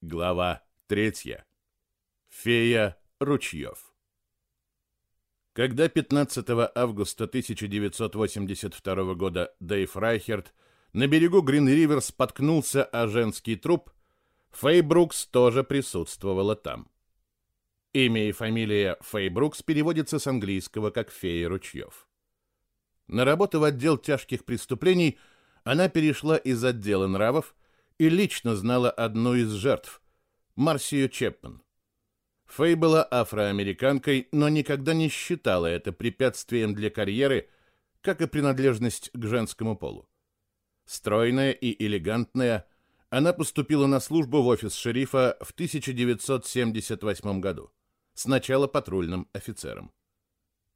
Глава третья. Фея ручьев. Когда 15 августа 1982 года Дэйв Райхерт на берегу Грин-Ривер споткнулся о женский труп, Фэй Брукс тоже присутствовала там. Имя и фамилия Фэй Брукс переводится с английского как «фея ручьев». На работу в отдел тяжких преступлений она перешла из отдела нравов и лично знала одну из жертв – Марсию Чепман. Фэй была афроамериканкой, но никогда не считала это препятствием для карьеры, как и принадлежность к женскому полу. Стройная и элегантная, она поступила на службу в офис шерифа в 1978 году, сначала патрульным офицером.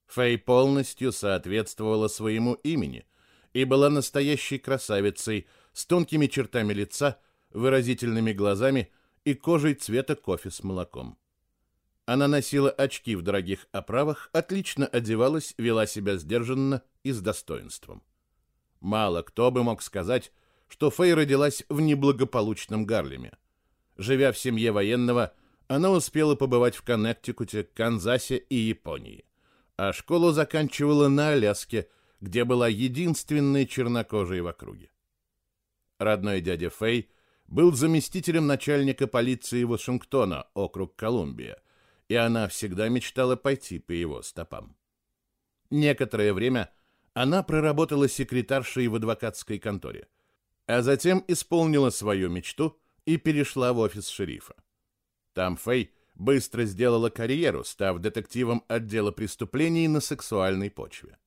Фэй полностью соответствовала своему имени и была настоящей красавицей – с тонкими чертами лица, выразительными глазами и кожей цвета кофе с молоком. Она носила очки в дорогих оправах, отлично одевалась, вела себя сдержанно и с достоинством. Мало кто бы мог сказать, что Фэй родилась в неблагополучном Гарлеме. Живя в семье военного, она успела побывать в Коннектикуте, Канзасе и Японии. А школу заканчивала на Аляске, где была единственной чернокожей в округе. Родной дядя Фэй был заместителем начальника полиции Вашингтона, округ Колумбия, и она всегда мечтала пойти по его стопам. Некоторое время она проработала секретаршей в адвокатской конторе, а затем исполнила свою мечту и перешла в офис шерифа. Там Фэй быстро сделала карьеру, став детективом отдела преступлений на сексуальной почве.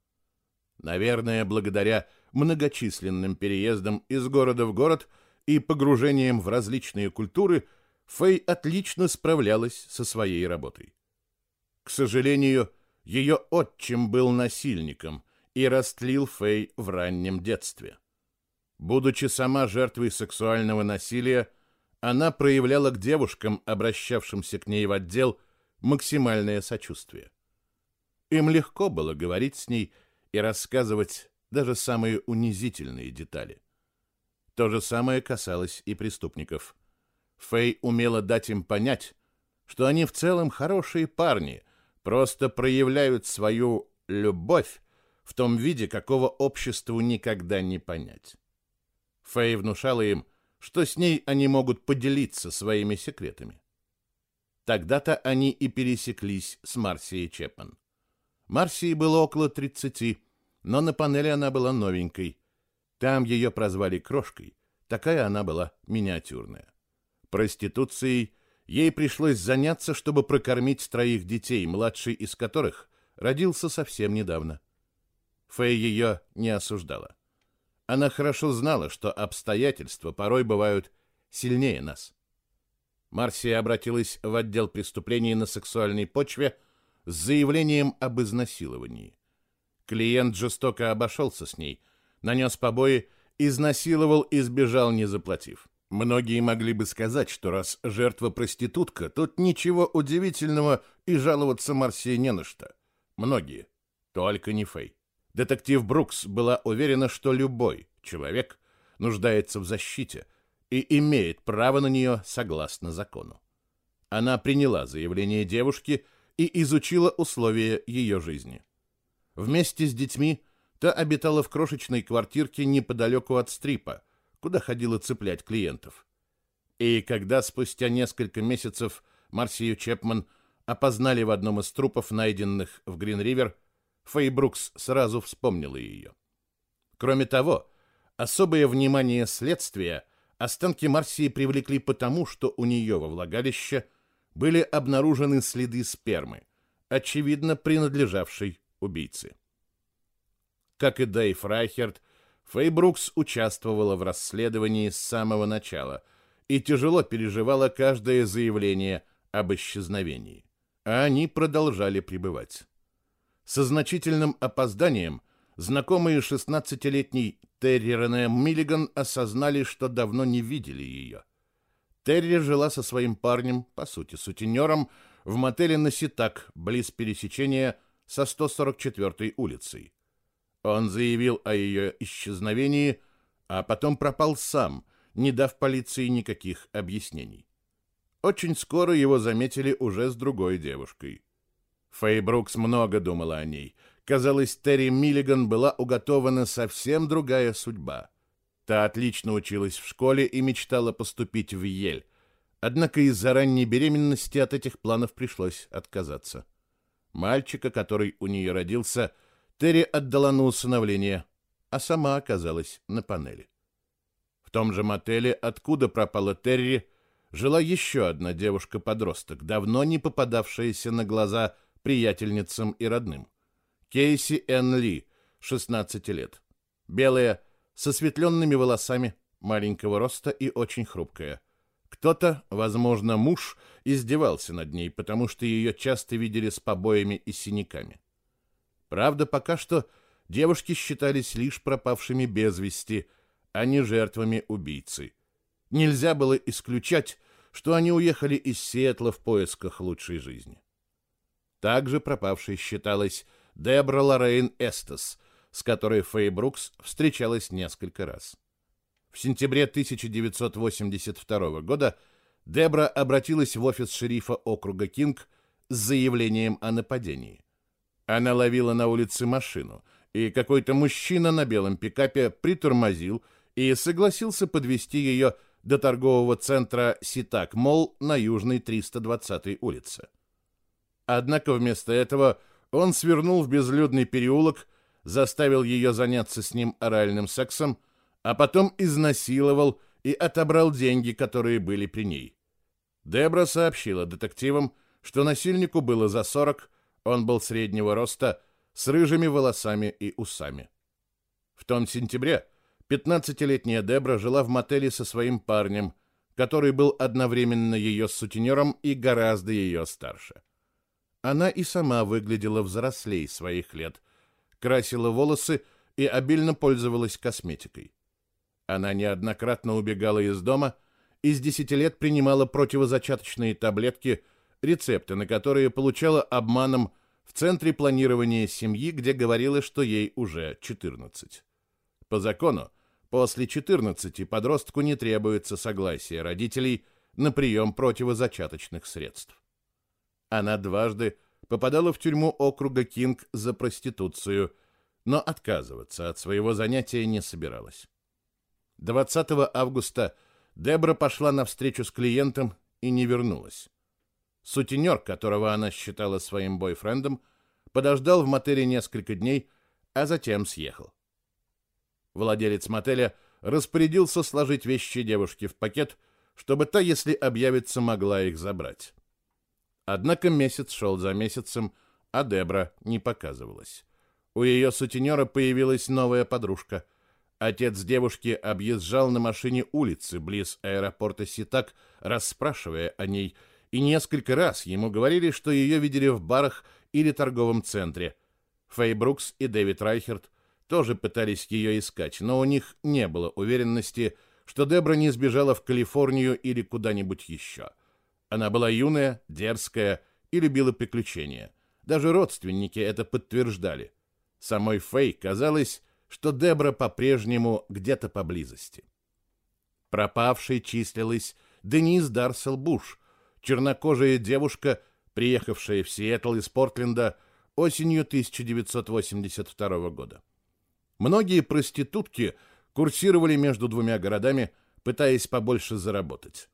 Наверное, благодаря многочисленным переездам из города в город и погружением в различные культуры, Фэй отлично справлялась со своей работой. К сожалению, ее отчим был насильником и растлил Фэй в раннем детстве. Будучи сама жертвой сексуального насилия, она проявляла к девушкам, обращавшимся к ней в отдел, максимальное сочувствие. Им легко было говорить с ней и рассказывать даже самые унизительные детали. То же самое касалось и преступников. Фэй умела дать им понять, что они в целом хорошие парни, просто проявляют свою любовь в том виде, какого обществу никогда не понять. Фэй внушала им, что с ней они могут поделиться своими секретами. Тогда-то они и пересеклись с Марсией Чепман. Марсии было около 30, но на панели она была новенькой. Там ее прозвали Крошкой, такая она была миниатюрная. Проституцией ей пришлось заняться, чтобы прокормить троих детей, младший из которых родился совсем недавно. Фэй ее не осуждала. Она хорошо знала, что обстоятельства порой бывают сильнее нас. Марсия обратилась в отдел преступлений на сексуальной почве с заявлением об изнасиловании. Клиент жестоко обошелся с ней, нанес побои, изнасиловал и сбежал, не заплатив. Многие могли бы сказать, что раз жертва проститутка, тут ничего удивительного и жаловаться Марсии не на что. Многие. Только не Фэй. Детектив Брукс была уверена, что любой человек нуждается в защите и имеет право на нее согласно закону. Она приняла заявление девушки и изучила условия ее жизни. Вместе с детьми та обитала в крошечной квартирке неподалеку от стрипа, куда ходила цеплять клиентов. И когда спустя несколько месяцев Марсию Чепман опознали в одном из трупов, найденных в Грин-Ривер, Фэй Брукс сразу вспомнила ее. Кроме того, особое внимание следствия останки Марсии привлекли потому, что у нее во влагалище были обнаружены следы спермы, очевидно принадлежавшей убийцы. Как и Дэйв Райхерт, Фэй Брукс участвовала в расследовании с самого начала и тяжело переживала каждое заявление об исчезновении. А они продолжали пребывать. Со значительным опозданием знакомые 16-летний Терри Рене Миллиган осознали, что давно не видели ее. Терри жила со своим парнем, по сути, сутенером, в мотеле на Ситак, близ пересечения со 144-й улицей. Он заявил о ее исчезновении, а потом пропал сам, не дав полиции никаких объяснений. Очень скоро его заметили уже с другой девушкой. Фэй Брукс много думала о ней. Казалось, Терри Миллиган была уготована совсем другая судьба. Та отлично училась в школе и мечтала поступить в Ель. Однако из-за ранней беременности от этих планов пришлось отказаться. Мальчика, который у нее родился, Терри отдала на усыновление, а сама оказалась на панели. В том же мотеле, откуда пропала Терри, жила еще одна девушка-подросток, давно не попадавшаяся на глаза приятельницам и родным. Кейси Энн Ли, 16 лет. Белая, со светленными волосами, маленького роста и очень хрупкая. Кто-то, возможно, муж, издевался над ней, потому что ее часто видели с побоями и синяками. Правда, пока что девушки считались лишь пропавшими без вести, а не жертвами убийцы. Нельзя было исключать, что они уехали из Сиэтла в поисках лучшей жизни. Также пропавшей считалась Дебра Лоррейн Эстес, с которой Фэй Брукс встречалась несколько раз. В сентябре 1982 года Дебра обратилась в офис шерифа округа Кинг с заявлением о нападении. Она ловила на улице машину, и какой-то мужчина на белом пикапе притормозил и согласился подвести ее до торгового центра Ситак Молл на Южной 320-й улице. Однако вместо этого он свернул в безлюдный переулок, заставил ее заняться с ним оральным сексом, а потом изнасиловал и отобрал деньги, которые были при ней. Дебра сообщила детективам, что насильнику было за 40, он был среднего роста, с рыжими волосами и усами. В том сентябре 15-летняя Дебра жила в мотеле со своим парнем, который был одновременно ее сутенером и гораздо ее старше. Она и сама выглядела взрослей своих лет, красила волосы и обильно пользовалась косметикой. Она неоднократно убегала из дома и с 10 лет принимала противозачаточные таблетки, рецепты на которые получала обманом в Центре планирования семьи, где говорила, что ей уже 14. По закону, после 14 подростку не требуется согласия родителей на прием противозачаточных средств. Она дважды попадала в тюрьму округа Кинг за проституцию, но отказываться от своего занятия не собиралась. 20 августа Дебра пошла на встречу с клиентом и не вернулась. Сутенер, которого она считала своим бойфрендом, подождал в мотеле несколько дней, а затем съехал. Владелец мотеля распорядился сложить вещи девушки в пакет, чтобы та, если объявится, могла их забрать. Однако месяц шел за месяцем, а Дебра не показывалась. У ее сутенера появилась новая подружка. Отец девушки объезжал на машине улицы близ аэропорта Ситак, расспрашивая о ней, и несколько раз ему говорили, что ее видели в барах или торговом центре. Фэй Брукс и Дэвид Райхерт тоже пытались ее искать, но у них не было уверенности, что Дебра не сбежала в Калифорнию или куда-нибудь еще. — она была юная, дерзкая и любила приключения. Даже родственники это подтверждали. Самой Фэй казалось, что Дебра по-прежнему где-то поблизости. Пропавшей числилась Денис Дарсел Буш, чернокожая девушка, приехавшая в Сиэтл из Портленда осенью 1982 года. Многие проститутки курсировали между двумя городами, пытаясь побольше заработать.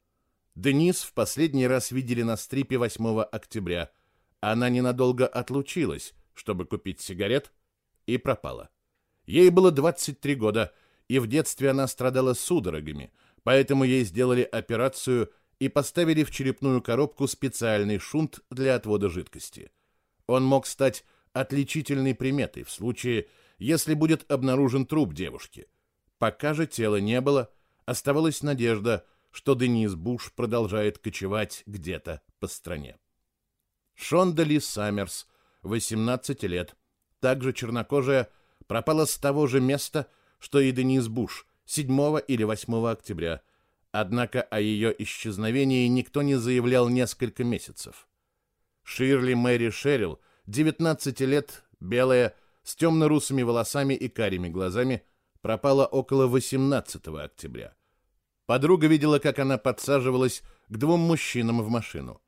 Денис в последний раз видели на стрипе 8 октября. Она ненадолго отлучилась, чтобы купить сигарет, и пропала. Ей было 23 года, и в детстве она страдала судорогами, поэтому ей сделали операцию и поставили в черепную коробку специальный шунт для отвода жидкости. Он мог стать отличительной приметой в случае, если будет обнаружен труп девушки. Пока же тела не было, оставалась надежда, что Денис Буш продолжает кочевать где-то по стране. Шонда Ли Саммерс, 18 лет, также чернокожая, пропала с того же места, что и Денис Буш, 7 или 8 октября, однако о ее исчезновении никто не заявлял несколько месяцев. Ширли Мэри Шерил, 19 лет, белая, с темно-русыми волосами и карими глазами, пропала около 18 октября. Подруга видела, как она подсаживалась к двум мужчинам в машину.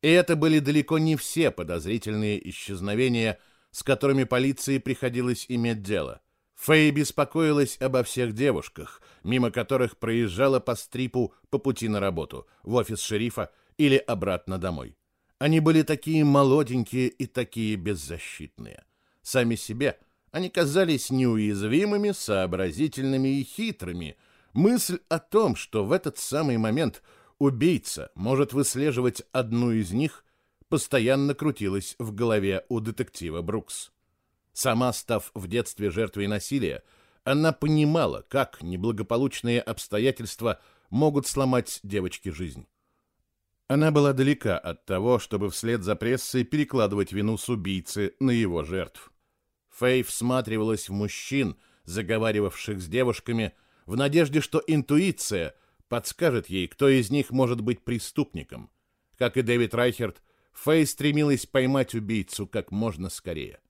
И это были далеко не все подозрительные исчезновения, с которыми полиции приходилось иметь дело. Фэй беспокоилась обо всех девушках, мимо которых проезжала по стрипу по пути на работу, в офис шерифа или обратно домой. Они были такие молоденькие и такие беззащитные. Сами себе они казались неуязвимыми, сообразительными и хитрыми. Мысль о том, что в этот самый момент убийца может выслеживать одну из них, постоянно крутилась в голове у детектива Брукс. Сама став в детстве жертвой насилия, она понимала, как неблагополучные обстоятельства могут сломать девочке жизнь. Она была далека от того, чтобы вслед за прессой перекладывать вину с убийцы на его жертв. Фэй всматривалась в мужчин, заговаривавших с девушками, в надежде, что интуиция подскажет ей, кто из них может быть преступником. Как и Дэвид Райхерт, Фэй стремилась поймать убийцу как можно скорее.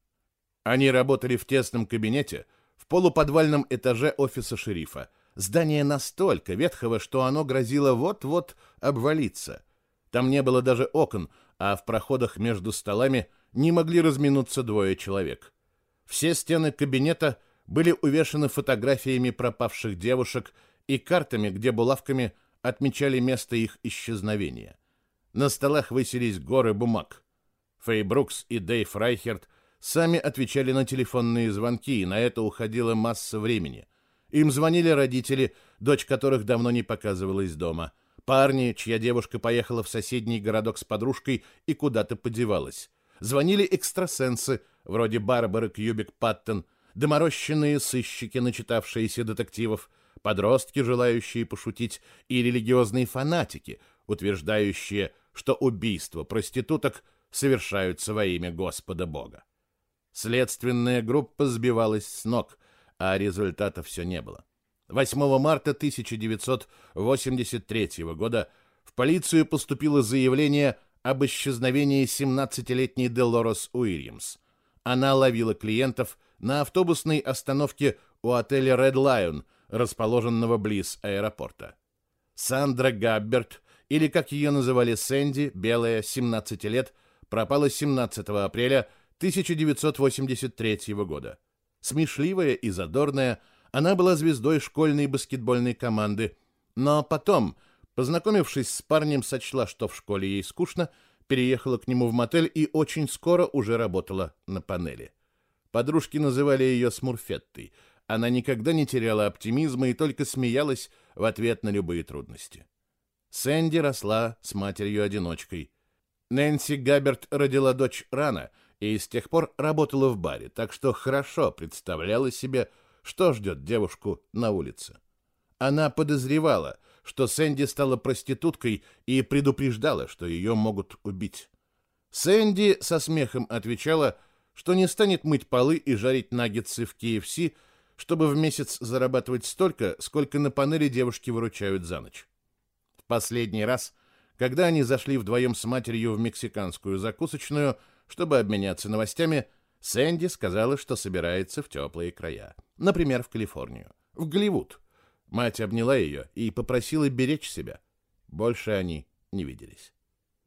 Они работали в тесном кабинете в полуподвальном этаже офиса шерифа. Здание настолько ветхого, что оно грозило вот-вот обвалиться. Там не было даже окон, а в проходах между столами не могли разминуться двое человек. Все стены кабинета были увешаны фотографиями пропавших девушек и картами, где булавками отмечали место их исчезновения. На столах высились горы бумаг. Фэй Брукс и Дэйв Райхерт сами отвечали на телефонные звонки, и на это уходила масса времени. Им звонили родители, дочь которых давно не показывалась дома. Парни, чья девушка поехала в соседний городок с подружкой и куда-то подевалась. Звонили экстрасенсы, вроде Барбары Кьюбик-Паттон, доморощенные сыщики, начитавшиеся детективов, подростки, желающие пошутить, и религиозные фанатики, утверждающие, что убийства проституток совершаются во имя Господа Бога. Следственная группа сбивалась с ног, а результата все не было. 8 марта 1983 года в полицию поступило заявление об исчезновении 17-летней Делорес Уильямс. Она ловила клиентов на автобусной остановке у отеля Red Lion, расположенного близ аэропорта. Сандра Габберт, или как ее называли Сэнди, белая, 17 лет, пропала 17 апреля 1983 года. Смешливая и задорная, она была звездой школьной баскетбольной команды, но потом, познакомившись с парнем, сочла, что в школе ей скучно, переехала к нему в мотель и очень скоро уже работала на панели. Подружки называли ее Смурфеттой. Она никогда не теряла оптимизма и только смеялась в ответ на любые трудности. Сэнди росла с матерью-одиночкой. Нэнси Габерт родила дочь рано и с тех пор работала в баре, так что хорошо представляла себе, что ждет девушку на улице. Она подозревала, что Сэнди стала проституткой и предупреждала, что ее могут убить. Сэнди со смехом отвечала, что не станет мыть полы и жарить наггетсы в KFC, чтобы в месяц зарабатывать столько, сколько на панели девушки выручают за ночь. Последний раз, когда они зашли вдвоем с матерью в мексиканскую закусочную, чтобы обменяться новостями, Сэнди сказала, что собирается в теплые края. Например, в Калифорнию. В Голливуд. Мать обняла ее и попросила беречь себя. Больше они не виделись.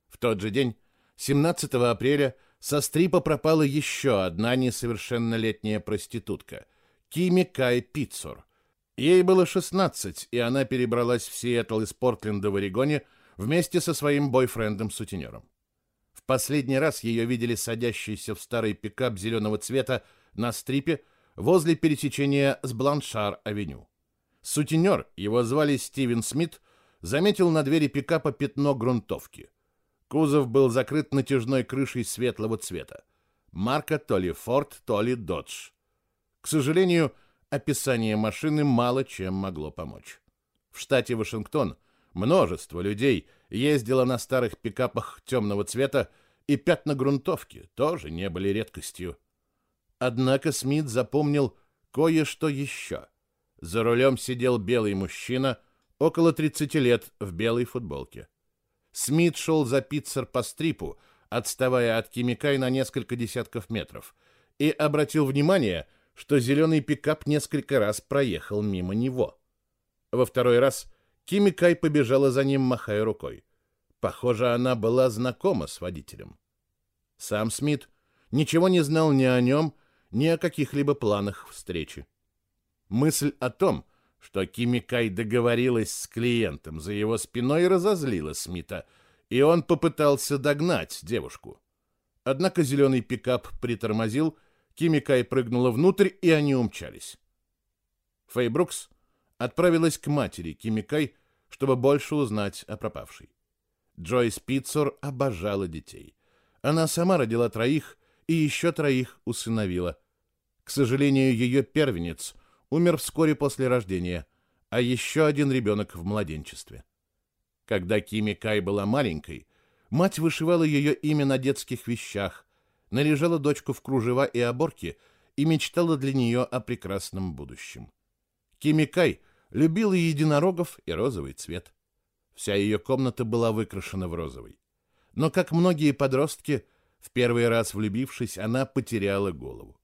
В тот же день, 17 апреля, со стрипа пропала еще одна несовершеннолетняя проститутка – Кими Кай Питцур. Ей было 16, и она перебралась в Сиэтл из Портленда в Орегоне вместе со своим бойфрендом-сутенером. В последний раз ее видели садящейся в старый пикап зеленого цвета на стрипе возле пересечения с Бланшар-авеню. Сутенер, его звали Стивен Смит, заметил на двери пикапа пятно грунтовки. Кузов был закрыт натяжной крышей светлого цвета. Марка то ли Форд, то ли Додж. К сожалению, описание машины мало чем могло помочь. В штате Вашингтон множество людей ездило на старых пикапах темного цвета, и пятна грунтовки тоже не были редкостью. Однако Смит запомнил кое-что еще — за рулем сидел белый мужчина, около 30 лет, в белой футболке. Смит шел за пиццер по стрипу, отставая от Кимикай на несколько десятков метров, и обратил внимание, что зеленый пикап несколько раз проехал мимо него. Во второй раз Кими Кай побежала за ним, махая рукой. Похоже, она была знакома с водителем. Сам Смит ничего не знал ни о нем, ни о каких-либо планах встречи. Мысль о том, что Кими Кай договорилась с клиентом за его спиной, разозлила Смита, и он попытался догнать девушку. Однако зеленый пикап притормозил, Кими Кай прыгнула внутрь, и они умчались. Фэй Брукс отправилась к матери Кими Кай, чтобы больше узнать о пропавшей. Джойс Питцор обожала детей. Она сама родила троих и еще троих усыновила. К сожалению, ее первенец умер вскоре после рождения, а еще один ребенок в младенчестве. Когда Кими Кай была маленькой, мать вышивала ее имя на детских вещах, наряжала дочку в кружева и оборки и мечтала для нее о прекрасном будущем. Кими Кай любила единорогов и розовый цвет. Вся ее комната была выкрашена в розовый. Но, как многие подростки, в первый раз влюбившись, она потеряла голову.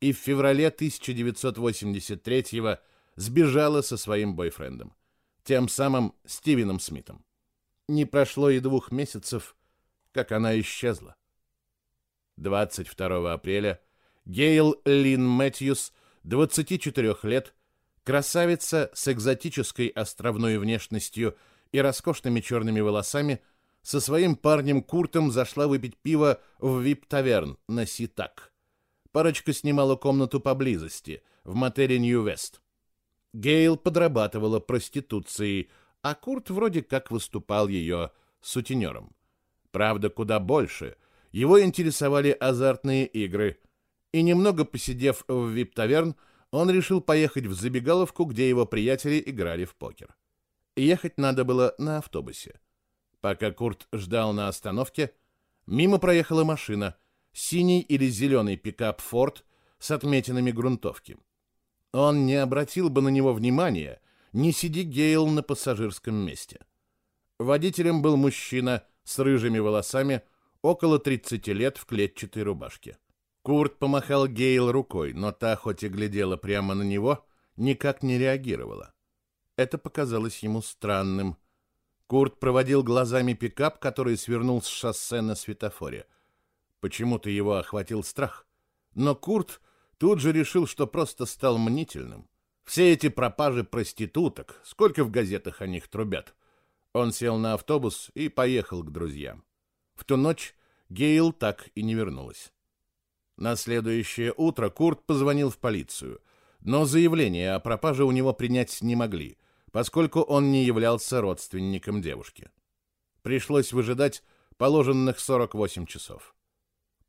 И в феврале 1983-го сбежала со своим бойфрендом, тем самым Стивеном Смитом. Не прошло и двух месяцев, как она исчезла. 22 апреля Гейл Лин Мэтьюс, 24 лет, красавица с экзотической островной внешностью – и роскошными черными волосами, со своим парнем Куртом зашла выпить пиво в вип-таверн на Ситак. Парочка снимала комнату поблизости, в мотеле Нью-Вест. Гейл подрабатывала проституцией, а Курт вроде как выступал ее сутенером. Правда, куда больше. Его интересовали азартные игры. И немного посидев в вип-таверн, он решил поехать в забегаловку, где его приятели играли в покер. Ехать надо было на автобусе. Пока Курт ждал на остановке, мимо проехала машина, синий или зеленый пикап «Форд» с отметинами грунтовки. Он не обратил бы на него внимания, не сиди Гейл на пассажирском месте. Водителем был мужчина с рыжими волосами, около 30 лет в клетчатой рубашке. Курт помахал Гейл рукой, но та, хоть и глядела прямо на него, никак не реагировала. Это показалось ему странным. Курт проводил глазами пикап, который свернул с шоссе на светофоре. Почему-то его охватил страх. Но Курт тут же решил, что просто стал мнительным. Все эти пропажи проституток, сколько в газетах о них трубят. Он сел на автобус и поехал к друзьям. В ту ночь Гейл так и не вернулась. На следующее утро Курт позвонил в полицию, но заявление о пропаже у него принять не могли — поскольку он не являлся родственником девушки. Пришлось выжидать положенных 48 часов.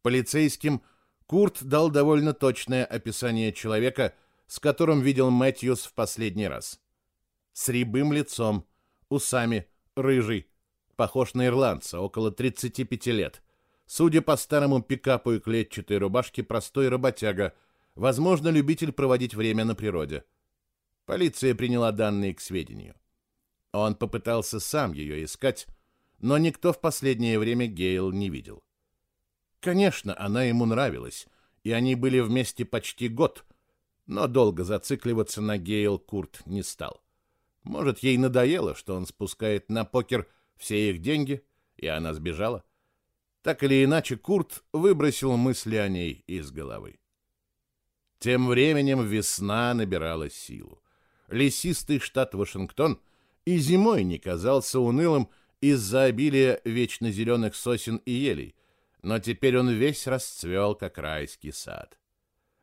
Полицейским Курт дал довольно точное описание человека, с которым видел Мэтьюс в последний раз. С рябым лицом, усами, рыжий, похож на ирландца, около 35 лет. Судя по старому пикапу и клетчатой рубашке, простой работяга, возможно, любитель проводить время на природе – Полиция приняла данные к сведению. Он попытался сам ее искать, но никто в последнее время Гейл не видел. Конечно, она ему нравилась, и они были вместе почти год, но долго зацикливаться на Гейл Курт не стал. Может, ей надоело, что он спускает на покер все их деньги, и она сбежала. Так или иначе, Курт выбросил мысли о ней из головы. Тем временем весна набирала силу лесистый штат Вашингтон и зимой не казался унылым из-за обилия вечно зеленых сосен и елей, но теперь он весь расцвел, как райский сад.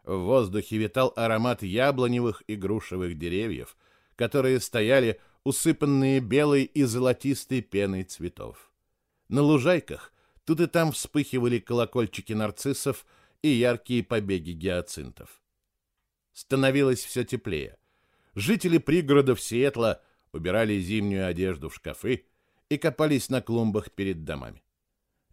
В воздухе витал аромат яблоневых и грушевых деревьев, которые стояли усыпанные белой и золотистой пеной цветов. На лужайках тут и там вспыхивали колокольчики нарциссов и яркие побеги гиацинтов. Становилось все теплее — Жители пригородов Сиэтла убирали зимнюю одежду в шкафы и копались на клумбах перед домами.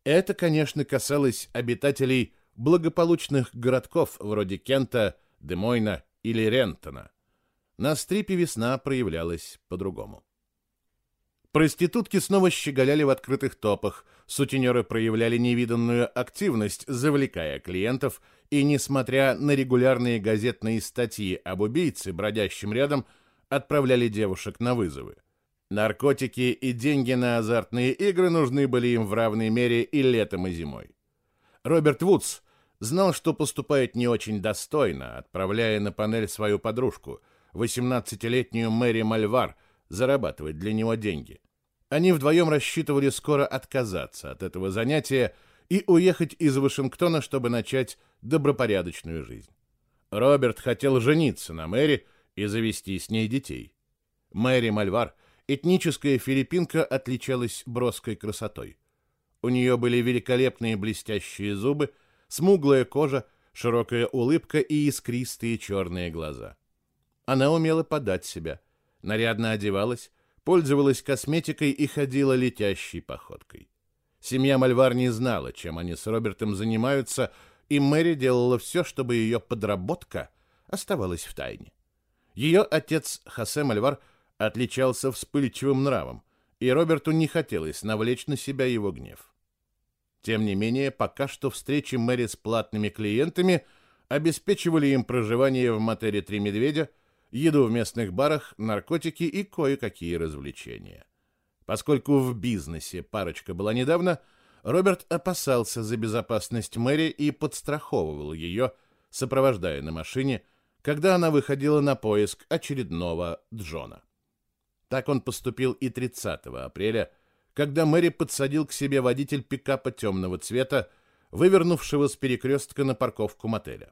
Это, конечно, касалось обитателей благополучных городков вроде Кента, Демойна или Рентона. На стрипе весна проявлялась по-другому. Проститутки снова щеголяли в открытых топах, сутенеры проявляли невиданную активность, завлекая клиентов и, несмотря на регулярные газетные статьи об убийце, бродящем рядом, отправляли девушек на вызовы. Наркотики и деньги на азартные игры нужны были им в равной мере и летом, и зимой. Роберт Вудс знал, что поступает не очень достойно, отправляя на панель свою подружку, 18-летнюю Мэри Мальвар, зарабатывать для него деньги. Они вдвоем рассчитывали скоро отказаться от этого занятия и уехать из Вашингтона, чтобы начать добропорядочную жизнь. Роберт хотел жениться на Мэри и завести с ней детей. Мэри Мальвар – Этническая филиппинка отличалась броской красотой. У нее были великолепные блестящие зубы, смуглая кожа, широкая улыбка и искристые черные глаза. Она умела подать себя, нарядно одевалась, пользовалась косметикой и ходила летящей походкой. Семья Мальвар не знала, чем они с Робертом занимаются, и Мэри делала все, чтобы ее подработка оставалась в тайне. Ее отец Хосе Мальвар – отличался вспыльчивым нравом, и Роберту не хотелось навлечь на себя его гнев. Тем не менее, пока что встречи Мэри с платными клиентами обеспечивали им проживание в мотере «Три медведя», еду в местных барах, наркотики и кое-какие развлечения. Поскольку в бизнесе парочка была недавно, Роберт опасался за безопасность Мэри и подстраховывал ее, сопровождая на машине, когда она выходила на поиск очередного Джона. Так он поступил и 30 апреля, когда Мэри подсадил к себе водитель пикапа темного цвета, вывернувшего с перекрестка на парковку мотеля.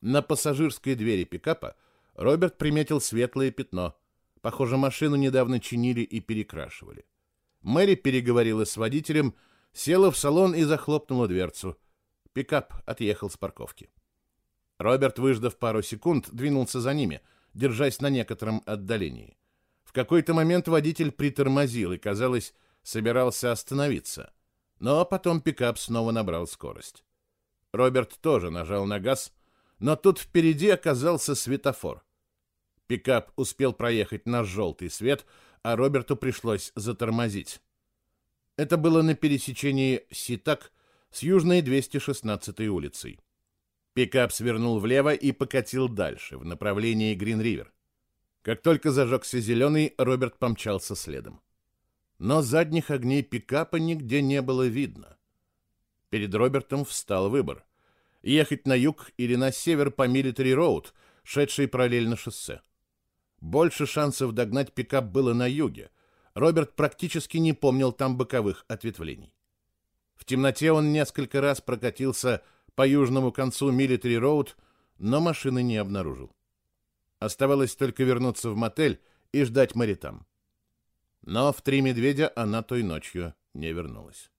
На пассажирской двери пикапа Роберт приметил светлое пятно. Похоже, машину недавно чинили и перекрашивали. Мэри переговорила с водителем, села в салон и захлопнула дверцу. Пикап отъехал с парковки. Роберт, выждав пару секунд, двинулся за ними, держась на некотором отдалении. В какой-то момент водитель притормозил и, казалось, собирался остановиться. Но потом пикап снова набрал скорость. Роберт тоже нажал на газ, но тут впереди оказался светофор. Пикап успел проехать на желтый свет, а Роберту пришлось затормозить. Это было на пересечении Ситак с южной 216-й улицей. Пикап свернул влево и покатил дальше, в направлении Грин-Ривер. Как только зажегся зеленый, Роберт помчался следом. Но задних огней пикапа нигде не было видно. Перед Робертом встал выбор. Ехать на юг или на север по Милитари Роуд, шедшей параллельно шоссе. Больше шансов догнать пикап было на юге. Роберт практически не помнил там боковых ответвлений. В темноте он несколько раз прокатился по южному концу Милитари Роуд, но машины не обнаружил. Оставалось только вернуться в мотель и ждать Мэри там. Но в «Три медведя» она той ночью не вернулась.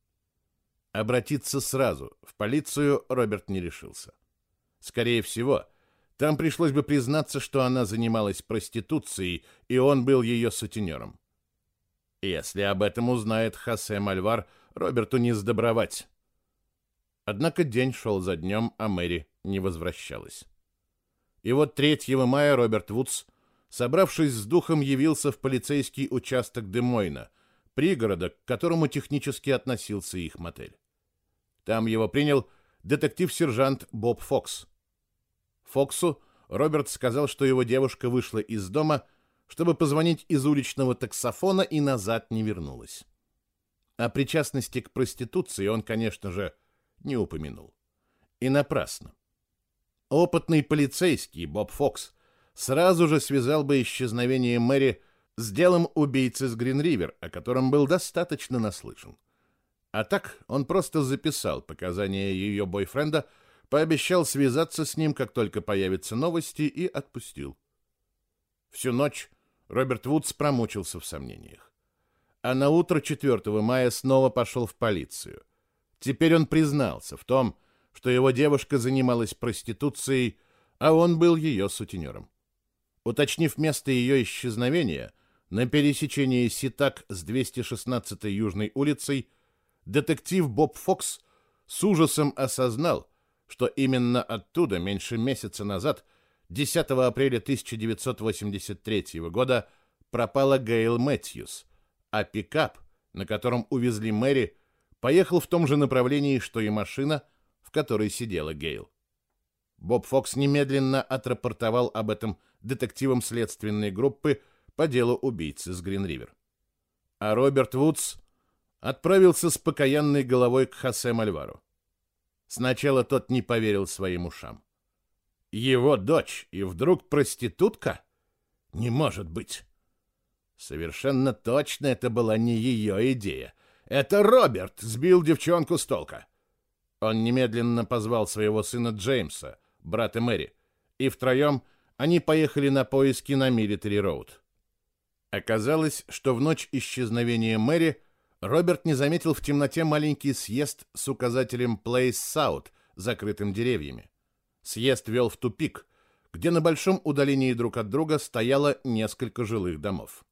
Обратиться сразу в полицию Роберт не решился. Скорее всего, там пришлось бы признаться, что она занималась проституцией, и он был ее сутенером. Если об этом узнает Хосе Мальвар, Роберту не сдобровать. Однако день шел за днем, а Мэри не возвращалась. И вот 3 мая Роберт Вудс, собравшись с духом, явился в полицейский участок Демойна, пригорода, к которому технически относился их мотель. Там его принял детектив-сержант Боб Фокс. Фоксу Роберт сказал, что его девушка вышла из дома, чтобы позвонить из уличного таксофона и назад не вернулась. О причастности к проституции он, конечно же, не упомянул. И напрасно. Опытный полицейский Боб Фокс сразу же связал бы исчезновение Мэри с делом убийцы с Грин-Ривер, о котором был достаточно наслышан. А так он просто записал показания ее бойфренда, пообещал связаться с ним, как только появятся новости, и отпустил. Всю ночь Роберт Вудс промучился в сомнениях. А на утро 4 мая снова пошел в полицию. Теперь он признался в том, что его девушка занималась проституцией, а он был ее сутенером. Уточнив место ее исчезновения, на пересечении Ситак с 216-й Южной улицей, детектив Боб Фокс с ужасом осознал, что именно оттуда меньше месяца назад, 10 апреля 1983 года, пропала Гейл Мэтьюс, а пикап, на котором увезли Мэри, поехал в том же направлении, что и машина, которой сидела Гейл. Боб Фокс немедленно отрапортовал об этом детективам следственной группы по делу убийцы с Гринривер. а Роберт Вудс отправился с покаянной головой к Хосе Мальвару. Сначала тот не поверил своим ушам. Его дочь и вдруг проститутка? Не может быть. Совершенно точно это была не ее идея. Это Роберт сбил девчонку с толка. Он немедленно позвал своего сына Джеймса, брата Мэри, и втроем они поехали на поиски на Милитари Роуд. Оказалось, что в ночь исчезновения Мэри Роберт не заметил в темноте маленький съезд с указателем Place South, закрытым деревьями. Съезд вел в тупик, где на большом удалении друг от друга стояло несколько жилых домов.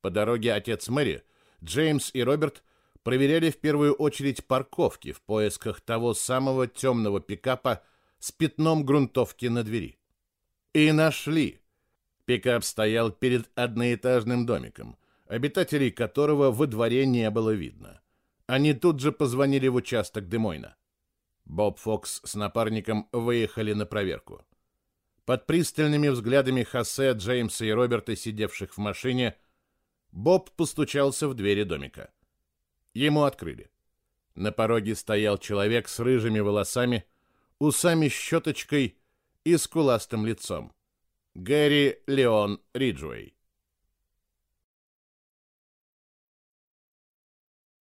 По дороге отец Мэри, Джеймс и Роберт проверяли в первую очередь парковки в поисках того самого темного пикапа с пятном грунтовки на двери. И нашли. Пикап стоял перед одноэтажным домиком, обитателей которого во дворе не было видно. Они тут же позвонили в участок Демойна. Боб Фокс с напарником выехали на проверку. Под пристальными взглядами Хосе, Джеймса и Роберта, сидевших в машине, Боб постучался в двери домика. Ему открыли. На пороге стоял человек с рыжими волосами, усами-щеточкой и скуластым лицом. Гэри Леон Риджуэй.